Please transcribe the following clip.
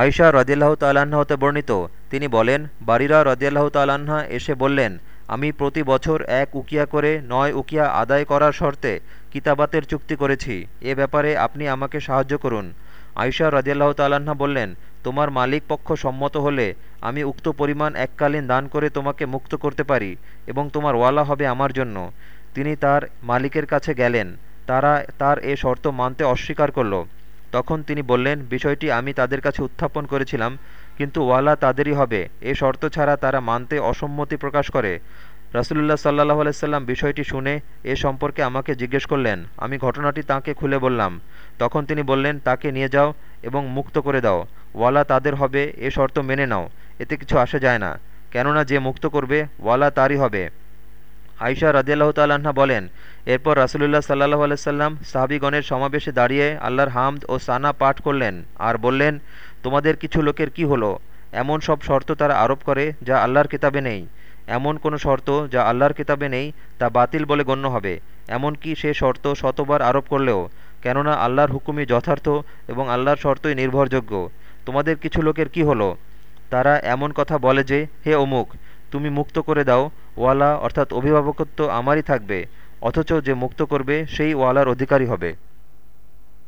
আয়সা রদিয়াল্লাহ তাল্লাহ্ন হতে বর্ণিত। তিনি বলেন, বারিরা রদিয়াল্লাহ তাল্লাহ্না এসে বললেন, আমি প্রতি বছর এক উকিয়া করে নয় উকিয়া আদায় করার শর্তে কিতাবাতের চুক্তি করেছি। এ ব্যাপারে আপনি আমাকে সাহায্য করুন। আয়সা রদিয়াল্লাহ তাল্লাহ্না বললেন, তোমার মালিক পক্ষ সম্মত হলে আমি উক্ত পরিমাণ এককালীন দান করে তোমাকে মুক্ত করতে পারি এবং তোমার ওয়ালা হবে আমার জন্য। তিনি তার মালিকের কাছে গেলেন। তারা তার এ শর্ত মানতে অস্বীকার করল। তখন তিনি বললেন, বিষয়টি আমি তাদের কাছে উত্থাপন করেছিলাম, কিন্তু ওয়ালা তাদেরই হবে। এ শর্ত ছাড়া তারা মানতে অসম্মতি প্রকাশ করে। রাসুলুল্লাহ সাল্লাহ আলাইসাল্লাম বিষয়টি শুনে এ সম্পর্কে আমাকে জিজ্ঞেস করলেন। আমি ঘটনাটি তাকে খুলে বললাম। তখন তিনি বললেন, তাকে নিয়ে যাও এবং মুক্ত করে দাও। ওয়ালা তাদের হবে, এ শর্ত মেনে নাও। এতে কিছু আসে যায় না। কেননা যে মুক্ত করবে, ওয়ালা তারই হবে। আইসা রাজিয়াল্লাহ তাল্লাহা বলেন, এরপর রাসুলুল্লাহ সাল্লাহ আলাইসাল্লাম সাহাবিগণের সমাবেশে দাঁড়িয়ে আল্লাহর হামদ ও সানা পাঠ করলেন আর বললেন, তোমাদের কিছু লোকের কি হলো? এমন সব শর্ত তারা আরোপ করে যা আল্লাহর কিতাবে নেই। এমন কোনো শর্ত যা আল্লাহর কিতাবে নেই তা বাতিল বলে গণ্য হবে। এমনকি সে শর্ত শতবার আরোপ করলেও? কেননা আল্লাহর হুকুমই যথার্থ এবং আল্লাহর শর্তই নির্ভরযোগ্য। তোমাদের কিছু লোকের কি হলো? তারা এমন কথা বলে যে, হে অমুক, তুমি মুক্ত করে দাও ওয়ালা অর্থাৎ অভিভাবকত্ব আমারই থাকবে অথচ যে মুক্ত করবে সেই ওয়ালার অধিকারী হবে।